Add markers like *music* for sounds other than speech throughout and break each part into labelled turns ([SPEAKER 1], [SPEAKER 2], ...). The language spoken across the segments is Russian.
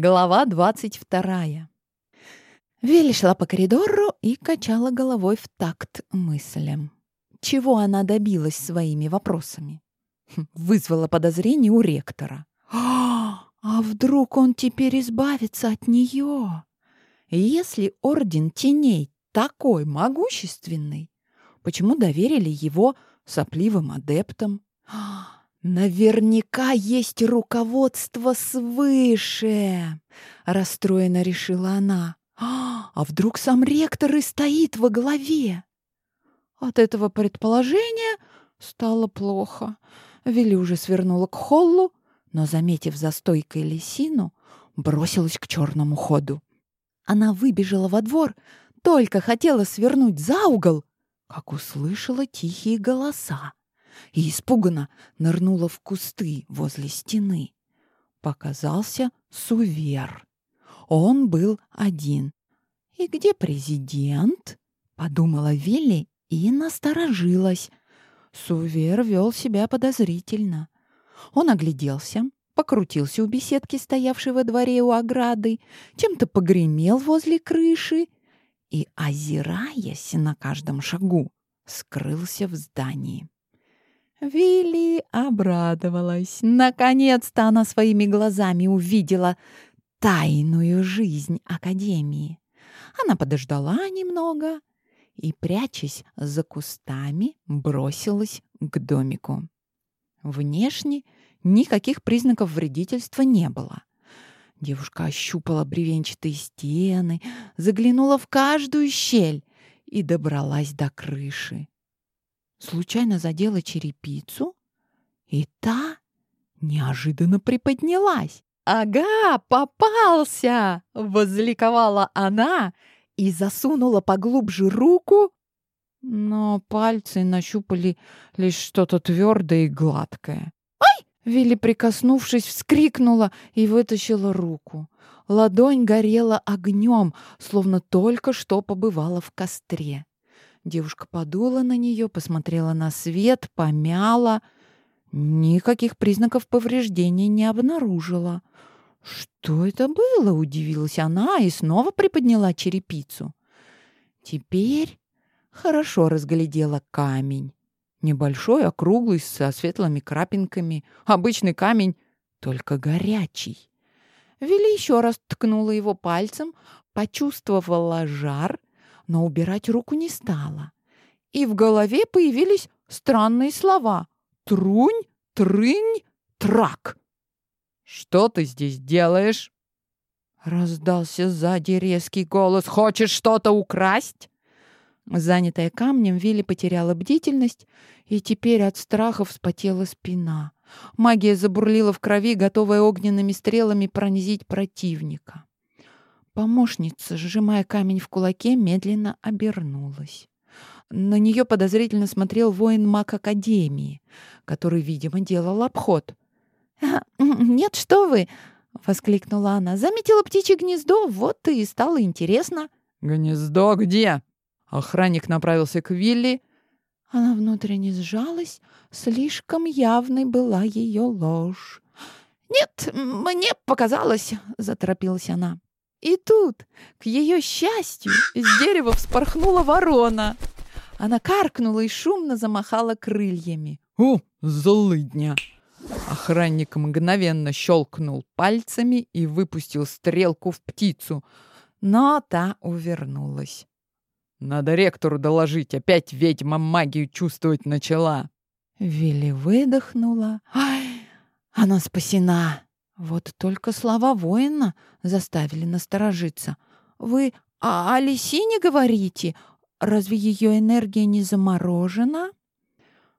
[SPEAKER 1] Глава двадцать вторая. Вилли шла по коридору и качала головой в такт мыслям. Чего она добилась своими вопросами? Хм, вызвала подозрение у ректора. А, *gasps* а вдруг он теперь избавится от нее? Если Орден Теней такой могущественный, почему доверили его сопливым адептам? *gasps* «Наверняка есть руководство свыше!» — расстроенно решила она. «А вдруг сам ректор и стоит во главе?» От этого предположения стало плохо. Вилли уже свернула к холлу, но, заметив за стойкой лисину, бросилась к черному ходу. Она выбежала во двор, только хотела свернуть за угол, как услышала тихие голоса и испуганно нырнула в кусты возле стены. Показался Сувер. Он был один. «И где президент?» — подумала Вилли и насторожилась. Сувер вел себя подозрительно. Он огляделся, покрутился у беседки, стоявшей во дворе у ограды, чем-то погремел возле крыши и, озираясь на каждом шагу, скрылся в здании. Вилли обрадовалась. Наконец-то она своими глазами увидела тайную жизнь Академии. Она подождала немного и, прячась за кустами, бросилась к домику. Внешне никаких признаков вредительства не было. Девушка ощупала бревенчатые стены, заглянула в каждую щель и добралась до крыши случайно задела черепицу, и та неожиданно приподнялась. «Ага, попался!» — возликовала она и засунула поглубже руку, но пальцы нащупали лишь что-то твердое и гладкое. «Ай!» — Вилли, прикоснувшись, вскрикнула и вытащила руку. Ладонь горела огнем, словно только что побывала в костре. Девушка подула на нее, посмотрела на свет, помяла. Никаких признаков повреждения не обнаружила. «Что это было?» — удивилась она и снова приподняла черепицу. Теперь хорошо разглядела камень. Небольшой, округлый, со светлыми крапинками. Обычный камень, только горячий. Вилли еще раз ткнула его пальцем, почувствовала жар но убирать руку не стала. И в голове появились странные слова «трунь», «трынь», «трак». «Что ты здесь делаешь?» Раздался сзади резкий голос. «Хочешь что-то украсть?» Занятая камнем, Вилли потеряла бдительность, и теперь от страха вспотела спина. Магия забурлила в крови, готовая огненными стрелами пронзить противника. Помощница, сжимая камень в кулаке, медленно обернулась. На нее подозрительно смотрел воин-маг Академии, который, видимо, делал обход. «Нет, что вы!» — воскликнула она. «Заметила птичье гнездо, вот и стало интересно». «Гнездо где?» Охранник направился к Вилли. Она внутренне сжалась, слишком явной была ее ложь. «Нет, мне показалось», — заторопилась она. И тут, к ее счастью, из дерева вспорхнула ворона. Она каркнула и шумно замахала крыльями. «О, злыдня!» Охранник мгновенно щелкнул пальцами и выпустил стрелку в птицу, но та увернулась. «Надо ректору доложить, опять ведьма магию чувствовать начала!» Вилли выдохнула. «Ай, она спасена!» Вот только слова воина заставили насторожиться. «Вы о, о Лисине говорите? Разве ее энергия не заморожена?»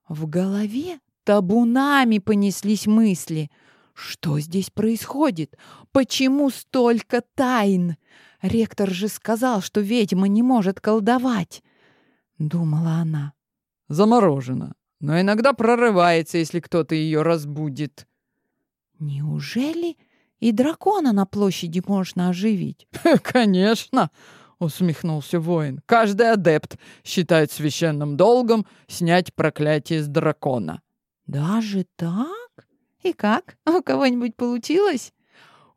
[SPEAKER 1] В голове табунами понеслись мысли. «Что здесь происходит? Почему столько тайн? Ректор же сказал, что ведьма не может колдовать!» Думала она. «Заморожена, но иногда прорывается, если кто-то ее разбудит», Неужели и дракона на площади можно оживить? *laughs* Конечно, усмехнулся воин. Каждый адепт считает священным долгом снять проклятие с дракона. Даже так? И как? У кого-нибудь получилось?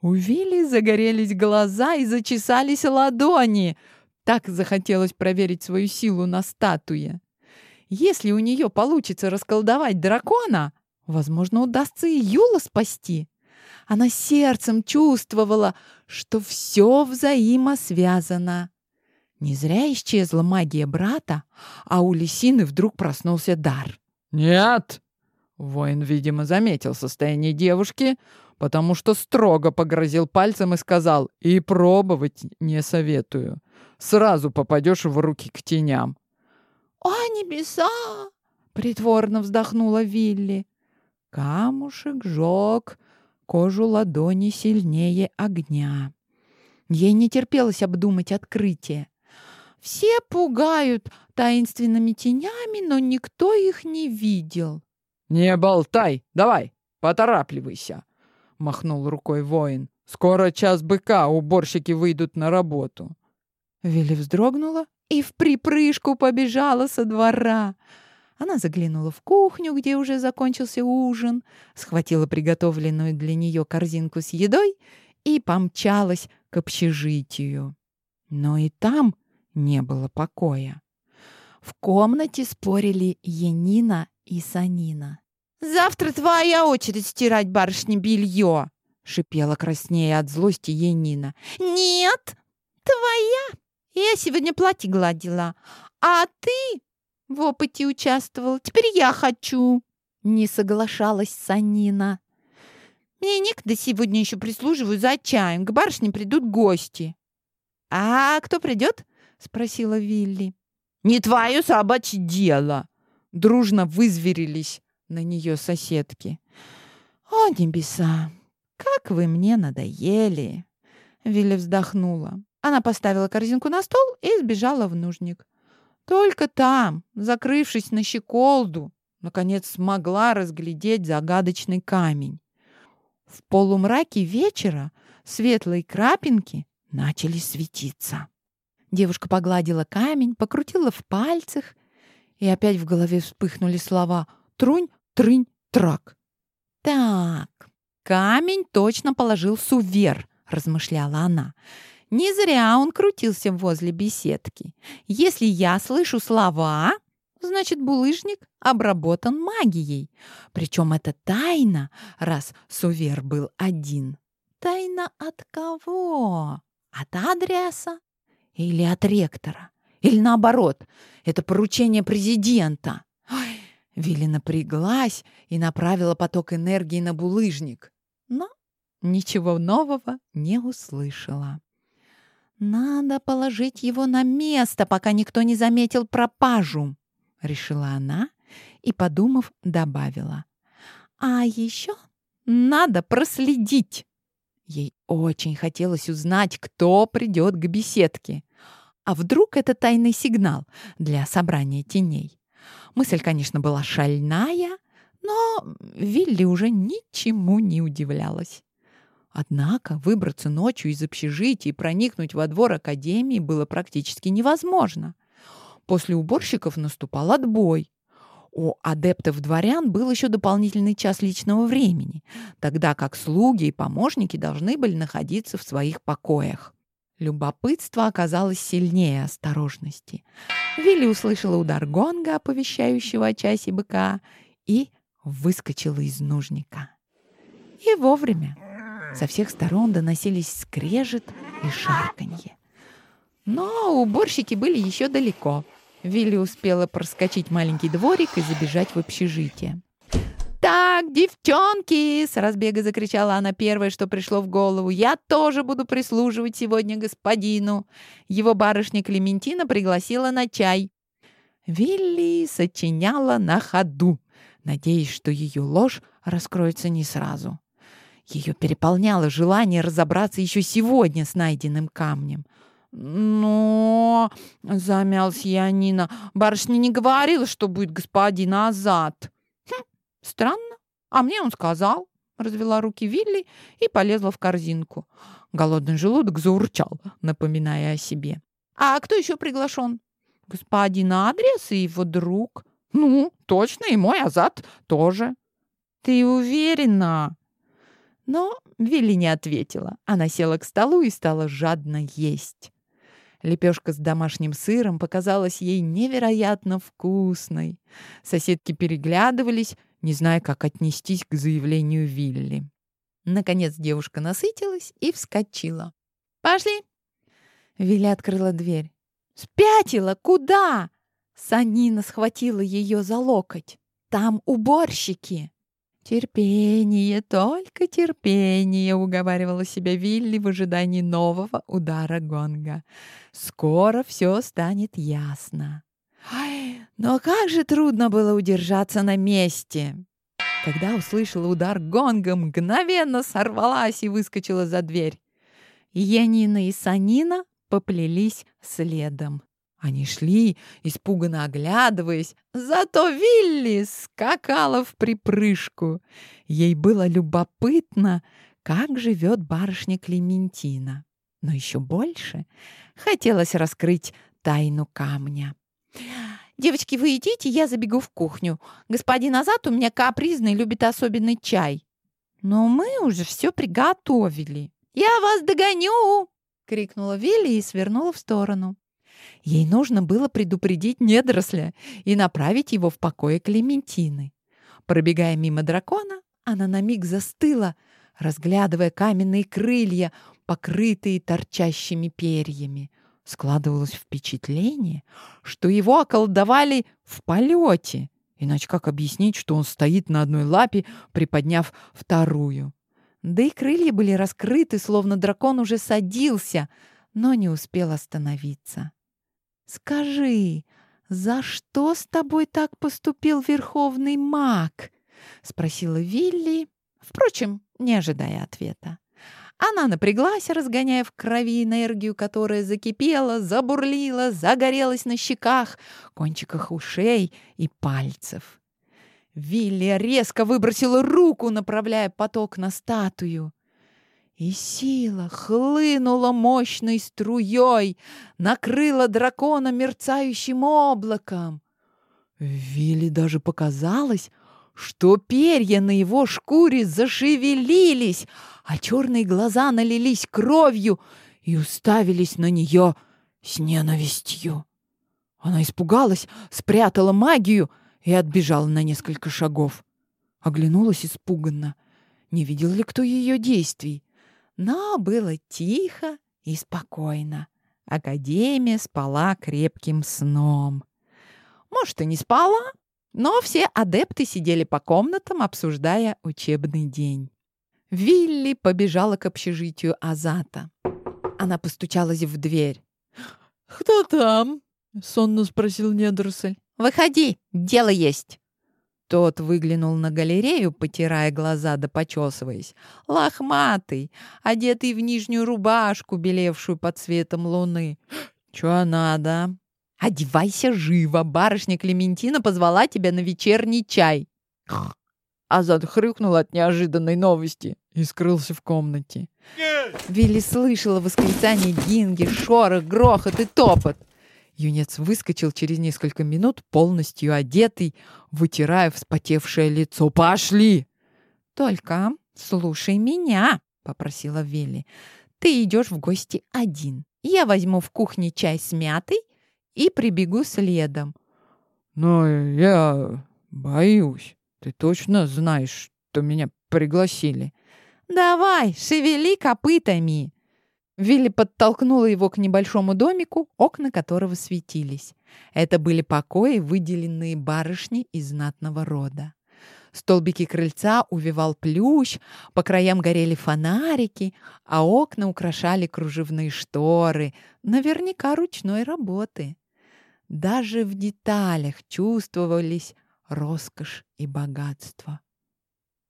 [SPEAKER 1] У Вилли загорелись глаза и зачесались ладони. Так захотелось проверить свою силу на статуе. Если у нее получится расколдовать дракона, возможно, удастся и Юла спасти. Она сердцем чувствовала, что все взаимосвязано. Не зря исчезла магия брата, а у Лисины вдруг проснулся дар.
[SPEAKER 2] «Нет!» Воин, видимо, заметил состояние девушки, потому что строго погрозил пальцем и сказал «И пробовать не советую. Сразу попадешь в руки к теням».
[SPEAKER 1] «О, небеса!» — притворно вздохнула Вилли. Камушек жег кожу ладони сильнее огня. Ей не терпелось обдумать открытие. Все пугают таинственными тенями, но никто их не видел.
[SPEAKER 2] «Не болтай! Давай, поторапливайся!» — махнул рукой воин. «Скоро час быка, уборщики выйдут на работу».
[SPEAKER 1] Вилли вздрогнула и в припрыжку побежала со двора. Она заглянула в кухню, где уже закончился ужин, схватила приготовленную для нее корзинку с едой и помчалась к общежитию. Но и там не было покоя. В комнате спорили Енина и Санина. «Завтра твоя очередь стирать барышне белье!» — шипела краснее от злости Енина. «Нет, твоя! Я сегодня платье гладила, а ты в опыте участвовал. Теперь я хочу!» Не соглашалась Санина. «Мне некогда сегодня еще прислуживаю за чаем. К барышне придут гости». «А кто придет?» — спросила Вилли.
[SPEAKER 2] «Не твое собачье дело!» Дружно вызверились на нее соседки.
[SPEAKER 1] «О, небеса! Как вы мне надоели!» Вилли вздохнула. Она поставила корзинку на стол и сбежала в нужник. Только там, закрывшись на щеколду, наконец смогла разглядеть загадочный камень. В полумраке вечера светлые крапинки начали светиться. Девушка погладила камень, покрутила в пальцах, и опять в голове вспыхнули слова «трунь, трынь, трак». «Так, камень точно положил сувер», — размышляла она. «Не зря он крутился возле беседки. Если я слышу слова, значит, булыжник обработан магией. Причем это тайна, раз сувер был один. Тайна от кого? От адреса или от ректора? Или наоборот, это поручение президента? Ой, Вилли напряглась и направила поток энергии на булыжник. Но ничего нового не услышала. «Надо положить его на место, пока никто не заметил пропажу», — решила она и, подумав, добавила. «А еще надо проследить». Ей очень хотелось узнать, кто придет к беседке. А вдруг это тайный сигнал для собрания теней? Мысль, конечно, была шальная, но Вилли уже ничему не удивлялась. Однако выбраться ночью из общежития и проникнуть во двор академии было практически невозможно. После уборщиков наступал отбой. У адептов-дворян был еще дополнительный час личного времени, тогда как слуги и помощники должны были находиться в своих покоях. Любопытство оказалось сильнее осторожности. Вилли услышала удар гонга, оповещающего о часе быка, и выскочила из нужника. И вовремя. Со всех сторон доносились скрежет и шарканье. Но уборщики были еще далеко. Вилли успела проскочить маленький дворик и забежать в общежитие. «Так, девчонки!» — с разбега закричала она первое, что пришло в голову. «Я тоже буду прислуживать сегодня господину!» Его барышня Клементина пригласила на чай. Вилли сочиняла на ходу, надеясь, что ее ложь раскроется не сразу. Ее переполняло желание разобраться еще сегодня с найденным камнем. «Но...» — замялась Янина. «Барышня не говорила, что будет господин Азат». «Странно. А мне он сказал». Развела руки Вилли и полезла в корзинку. Голодный желудок заурчал, напоминая о себе. «А кто еще приглашен?» «Господин Адрес и его друг». «Ну, точно, и мой Азат тоже». «Ты уверена?» Но Вилли не ответила. Она села к столу и стала жадно есть. Лепешка с домашним сыром показалась ей невероятно вкусной. Соседки переглядывались, не зная, как отнестись к заявлению Вилли. Наконец девушка насытилась и вскочила. «Пошли!» Вилли открыла дверь. «Спятила! Куда?» Санина схватила ее за локоть. «Там уборщики!» «Терпение, только терпение», — уговаривала себя Вилли в ожидании нового удара гонга. «Скоро все станет ясно». Ай, но как же трудно было удержаться на месте. Когда услышала удар гонга, мгновенно сорвалась и выскочила за дверь. Янина и Санина поплелись следом. Они шли, испуганно оглядываясь, зато Вилли скакала в припрыжку. Ей было любопытно, как живет барышня Клементина. Но еще больше хотелось раскрыть тайну камня. «Девочки, вы идите, я забегу в кухню. Господин Азат у меня капризный, любит особенный чай». «Но мы уже все приготовили». «Я вас догоню!» — крикнула Вилли и свернула в сторону. Ей нужно было предупредить недоросля и направить его в покое Клементины. Пробегая мимо дракона, она на миг застыла, разглядывая каменные крылья, покрытые торчащими перьями. Складывалось впечатление, что его околдовали в полете. Иначе как объяснить, что он стоит на одной лапе, приподняв вторую? Да и крылья были раскрыты, словно дракон уже садился, но не успел остановиться. «Скажи, за что с тобой так поступил верховный маг?» — спросила Вилли, впрочем, не ожидая ответа. Она напряглась, разгоняя в крови энергию, которая закипела, забурлила, загорелась на щеках, кончиках ушей и пальцев. Вилли резко выбросила руку, направляя поток на статую. И сила хлынула мощной струей, накрыла дракона мерцающим облаком. Вилли даже показалось, что перья на его шкуре зашевелились, а черные глаза налились кровью и уставились на нее с ненавистью. Она испугалась, спрятала магию и отбежала на несколько шагов. Оглянулась испуганно. Не видел ли кто ее действий? Но было тихо и спокойно. Академия спала крепким сном. Может, и не спала, но все адепты сидели по комнатам, обсуждая учебный день. Вилли побежала к общежитию Азата. Она постучалась в дверь.
[SPEAKER 2] «Кто там?» — сонно спросил недоросль.
[SPEAKER 1] «Выходи, дело есть!» Тот выглянул на галерею, потирая глаза да почесываясь. Лохматый, одетый в нижнюю рубашку, белевшую под светом луны. «Чё надо?» «Одевайся живо! Барышня Клементина позвала тебя на вечерний чай!»
[SPEAKER 2] Азат хрюкнул от неожиданной новости и скрылся в комнате.
[SPEAKER 1] Вилли слышала восклицание Гинги, шорох, грохот и топот. Юнец выскочил через несколько минут, полностью одетый, вытирая вспотевшее лицо. «Пошли!» «Только слушай меня», — попросила Вилли. «Ты идешь в гости один. Я возьму в кухне чай с мятой и прибегу следом».
[SPEAKER 2] «Но я боюсь. Ты точно знаешь, что меня пригласили?»
[SPEAKER 1] «Давай, шевели копытами!» Вилли подтолкнула его к небольшому домику, окна которого светились. Это были покои, выделенные барышни из знатного рода. Столбики крыльца увивал плющ, по краям горели фонарики, а окна украшали кружевные шторы, наверняка ручной работы. Даже в деталях чувствовались роскошь и богатство.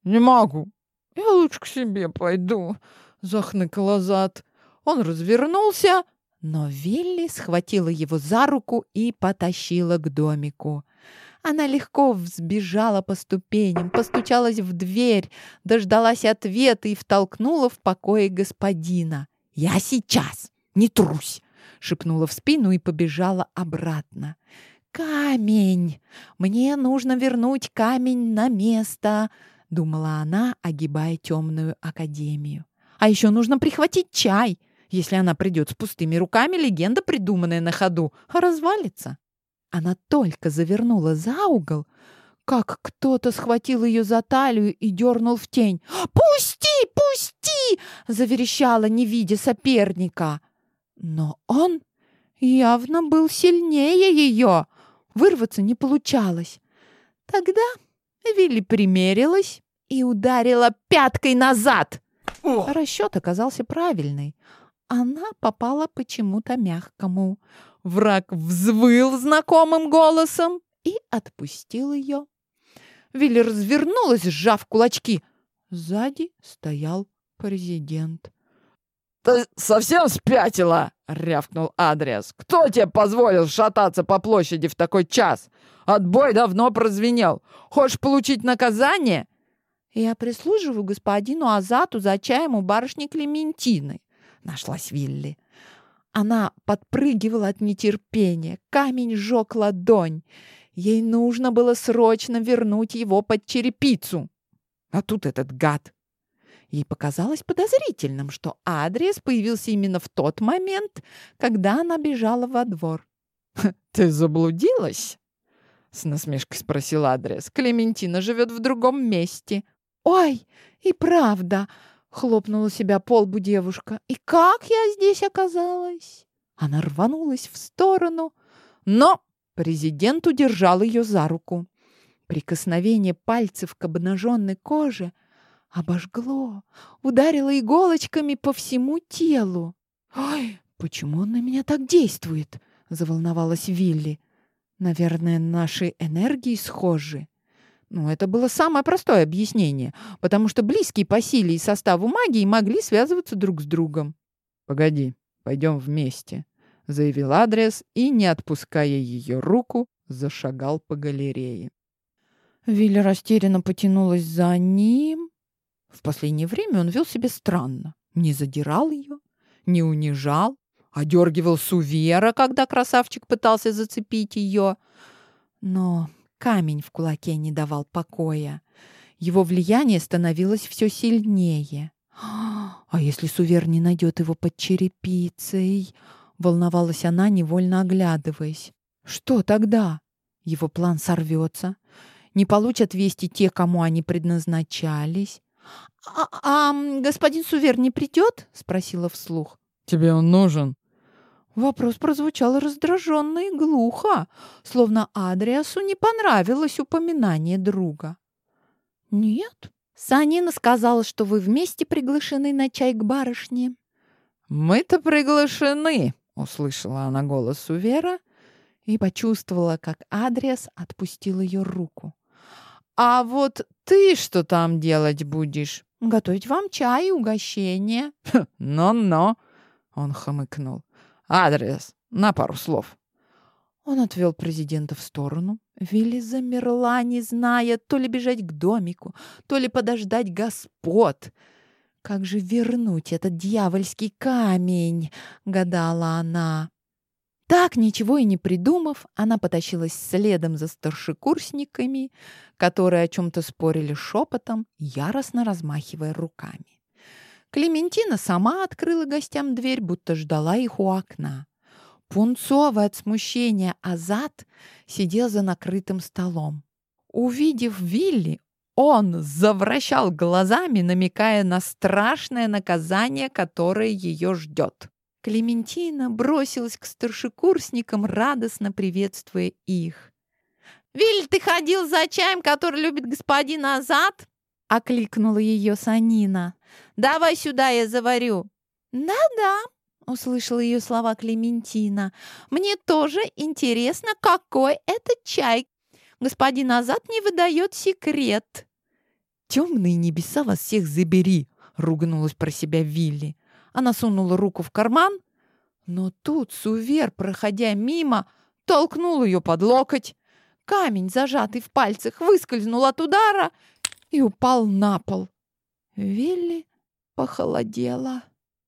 [SPEAKER 2] «Не могу, я лучше к себе пойду», — захныкал Азат. Он развернулся, но Вилли схватила его за руку и потащила к домику. Она легко взбежала по ступеням, постучалась в дверь, дождалась ответа и втолкнула в покое господина. «Я сейчас! Не трусь!» — шепнула в спину и побежала обратно. «Камень! Мне нужно вернуть камень на место!»
[SPEAKER 1] думала она, огибая темную академию. А еще нужно прихватить чай. Если она придет с пустыми руками, легенда, придуманная на ходу, развалится. Она только завернула за угол, как кто-то схватил ее за талию и дернул в тень. «Пусти! Пусти!» — заверещала, не видя соперника. Но он явно был сильнее ее. Вырваться не получалось. Тогда Вилли примерилась и ударила пяткой назад. Расчет оказался правильный. Она попала почему-то мягкому. Враг взвыл знакомым голосом и отпустил ее. Вилли развернулась, сжав кулачки. Сзади стоял президент.
[SPEAKER 2] «Ты совсем спятила?» — рявкнул Адриас. «Кто тебе позволил шататься по площади в такой час? Отбой давно прозвенел. Хочешь получить наказание?»
[SPEAKER 1] «Я прислуживаю господину Азату за чаем у барышни Клементины», — нашлась Вилли. Она подпрыгивала от нетерпения. Камень сжег ладонь. Ей нужно было срочно вернуть его под черепицу. А тут этот гад. Ей показалось подозрительным, что адрес появился именно в тот момент, когда она бежала во двор.
[SPEAKER 2] «Ты заблудилась?» — с насмешкой спросил адрес. «Клементина живет в другом месте».
[SPEAKER 1] «Ой, и правда!» Хлопнула себя по лбу девушка. «И как я здесь оказалась?» Она рванулась в сторону, но президент удержал ее за руку. Прикосновение пальцев к обнаженной коже обожгло, ударило иголочками по всему телу. «Ой, почему он на меня так действует?» — заволновалась Вилли. «Наверное, наши энергии схожи». Ну, это было самое простое объяснение, потому что близкие по силе и составу магии могли связываться друг с другом.
[SPEAKER 2] «Погоди, пойдем вместе», — заявил адрес и, не отпуская ее руку, зашагал по галерее.
[SPEAKER 1] Виля растерянно потянулась за ним. В последнее время он вел себя странно. Не задирал ее, не унижал, одергивал Сувера, когда красавчик пытался зацепить ее. Но Камень в кулаке не давал покоя. Его влияние становилось все сильнее. «А если Сувер не найдет его под черепицей?» Волновалась она, невольно оглядываясь. «Что тогда? Его план сорвется. Не получат вести те, кому они предназначались. «А, а господин Сувер не придет?» — спросила вслух.
[SPEAKER 2] «Тебе он нужен?»
[SPEAKER 1] Вопрос прозвучал раздраженно и глухо, словно Адриасу не понравилось упоминание друга. «Нет, Санина сказала, что вы вместе приглашены на чай к барышне».
[SPEAKER 2] «Мы-то приглашены», — услышала она голос Сувера
[SPEAKER 1] и почувствовала, как Адриас отпустил ее руку.
[SPEAKER 2] «А вот ты что там делать будешь?»
[SPEAKER 1] «Готовить вам чай и угощение».
[SPEAKER 2] «Но-но», — он хмыкнул. Адрес. На пару слов.
[SPEAKER 1] Он отвел президента в сторону. Вилли замерла, не зная, то ли бежать к домику, то ли подождать господ. «Как же вернуть этот дьявольский камень?» — гадала она. Так, ничего и не придумав, она потащилась следом за старшекурсниками, которые о чем-то спорили шепотом, яростно размахивая руками. Клементина сама открыла гостям дверь, будто ждала их у окна. Пунцовый от смущения Азат сидел за накрытым столом. Увидев Вилли, он завращал глазами, намекая на страшное наказание, которое ее ждет. Клементина бросилась к старшекурсникам, радостно приветствуя их. «Виль, ты ходил за чаем, который любит господин Азат?» — окликнула ее Санина. Давай сюда, я заварю». «Да-да», — услышала ее слова Клементина. «Мне тоже интересно, какой это чай. Господин Азат не выдает секрет». «Темные небеса вас всех забери!» — ругнулась про себя Вилли. Она сунула руку в карман, но тут Сувер, проходя мимо, толкнул ее под локоть. Камень, зажатый в пальцах, выскользнул от удара и упал на пол. Вилли похолодела.